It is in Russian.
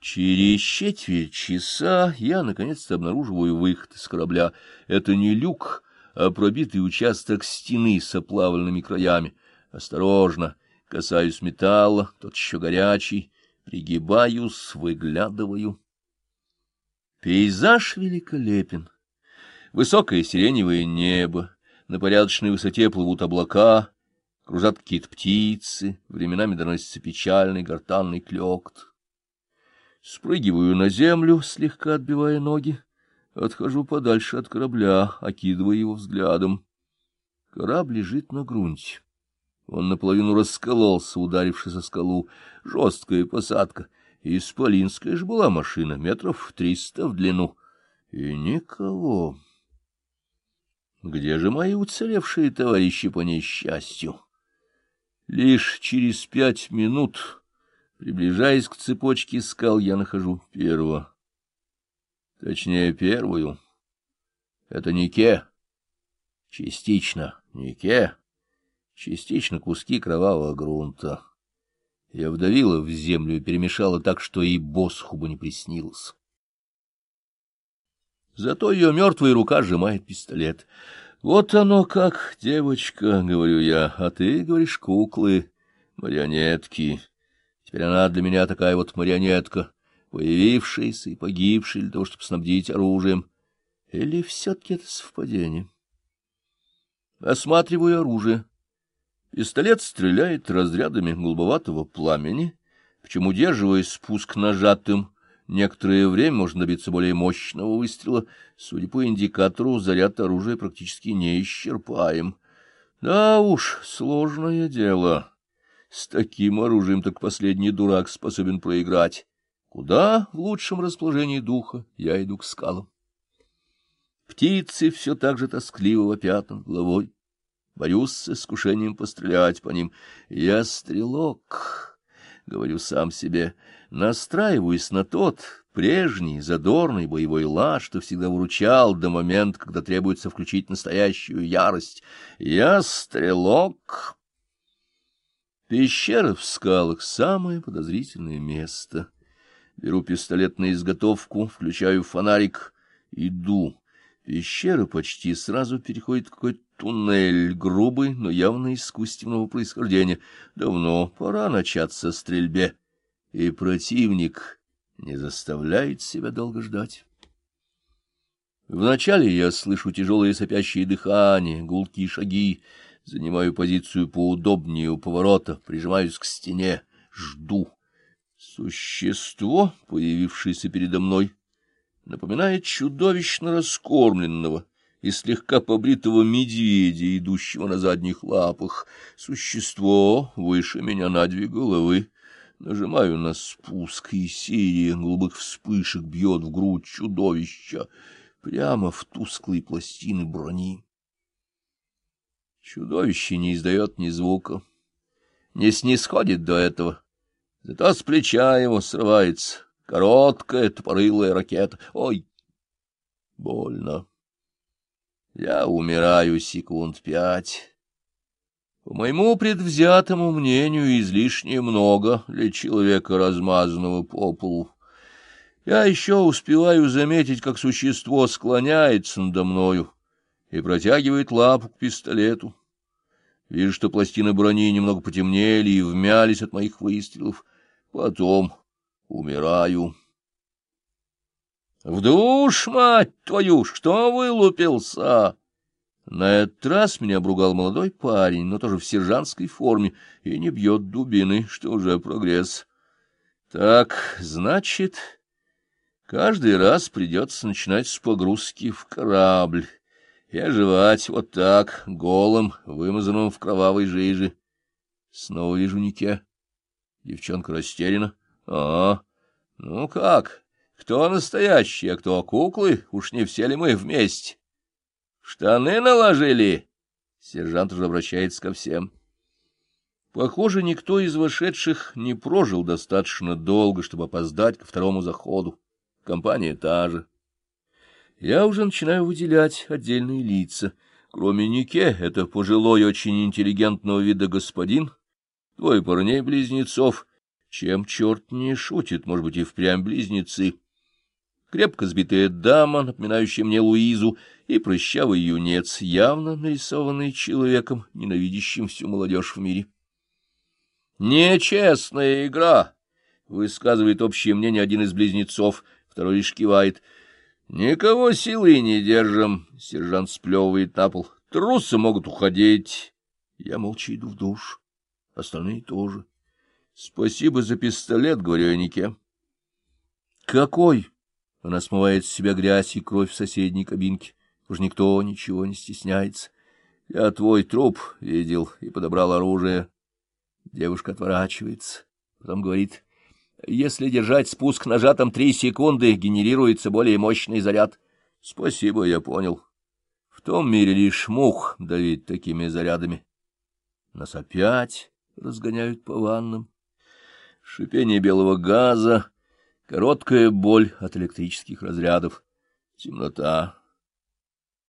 Через четверть часа я наконец-то обнаруживаю выход из корабля. Это не люк, а пробитый участок стены с оплавленными краями. Осторожно, касаюсь металла, тот еще горячий, пригибаюсь, выглядываю. Пейзаж великолепен. Высокое сиреневое небо, на порядочной высоте плывут облака, кружат какие-то птицы, временами доносится печальный гортанный клёкот. Спрыгиваю на землю, слегка отбивая ноги, отхожу подальше от корабля, окидывая его взглядом. Корабль лежит на грунте. Он наполовину раскололся, ударившись о скалу. Жесткая посадка. Исполинская ж была машина, метров триста в длину. И никого. Где же мои уцелевшие товарищи по несчастью? Лишь через пять минут, приближаясь к цепочке скал, я нахожу первого. Точнее, первую. Это Нике. Частично Нике, частично куски кровавого грунта. Я вдавила в землю и перемешала так, что и босху бы не приснилось. Зато ее мертвая рука сжимает пистолет. Вот оно как, девочка, — говорю я, — а ты, говоришь, куклы, марионетки. Теперь она для меня такая вот марионетка, появившаяся и погибшая для того, чтобы снабдить оружием. Или все-таки это совпадение? Осматриваю оружие. Пистолет стреляет разрядами голубоватого пламени, причем удерживая спуск нажатым, Некоторое время можно добиться более мощного выстрела. Судя по индикатору, заряд оружия практически не исчерпаем. Да уж, сложное дело. С таким оружием так последний дурак способен проиграть. Куда в лучшем расположении духа я иду к скалам. Птицы все так же тоскливо вопят над головой. Борюсь с искушением пострелять по ним. Я стрелок говорю сам себе, настраиваюсь на тот прежний задорный боевой лад, что всегда выручал до момента, когда требуется включить настоящую ярость. Я стрелок. Пещера в скалах — самое подозрительное место. Беру пистолет на изготовку, включаю фонарик, иду. Пещера почти сразу переходит в какой-то туннель, грубый, но явно искусственного происхождения. Давно пора начаться стрельбе, и противник не заставляет себя долго ждать. Вначале я слышу тяжелое сопящее дыхание, гулкие шаги, занимаю позицию поудобнее у поворота, прижимаюсь к стене, жду. Существо, появившееся передо мной, напоминает чудовищно раскормленного и слегка побритого медведя, идущего на задних лапах. Существо выше меня на две головы. Нажимаю на спуск, и серия голубых вспышек бьет в грудь чудовища, прямо в тусклые пластины брони. Чудовище не издает ни звука, не снисходит до этого, зато с плеча его срывается Короткая тупорылая ракета. Ой, больно. Я умираю секунд пять. По моему предвзятому мнению, излишне много для человека, размазанного по полу. Я еще успеваю заметить, как существо склоняется надо мною и протягивает лапу к пистолету. Вижу, что пластины брони немного потемнели и вмялись от моих выстрелов. Потом умираю. В душ, мать твою, что вылупился? На этот раз меня обругал молодой парень, но тоже в сержантской форме, и не бьет дубины, что уже прогресс. Так, значит, каждый раз придется начинать с погрузки в корабль и оживать вот так, голым, вымазанным в кровавой жиже. Снова вижу Нике. Девчонка растеряна. А, ну как, кто настоящий, а кто куклы? Уж не все ли мы вместе? Штаны наложили? Сержант уже обращается ко всем. Похоже, никто из вошедших не прожил достаточно долго, чтобы опоздать ко второму заходу. Компания та же. Я уже начинаю выделять отдельные лица. Кроме Нике, это пожилой, очень интеллигентного вида господин, двое парней-близнецов — Чем черт не шутит, может быть, и впрямь близнецы. Крепко сбитая дама, напоминающая мне Луизу, и прыщавый юнец, явно нарисованный человеком, ненавидящим всю молодежь в мире. «Нечестная игра!» — высказывает общее мнение один из близнецов, второй лишь кивает. «Никого силы не держим!» — сержант сплевывает на пол. «Трусы могут уходить!» Я молча иду в душ. Остальные тоже. «Спасибо за пистолет», — говорю я никем. «Какой?» — она смывает с себя грязь и кровь в соседней кабинке. Уж никто ничего не стесняется. Я твой труп видел и подобрал оружие. Девушка отворачивается, потом говорит, если держать спуск нажатым три секунды, генерируется более мощный заряд. Спасибо, я понял. В том мире лишь мух давить такими зарядами. Нас опять разгоняют по ваннам. Шипение белого газа, короткая боль от электрических разрядов, темнота.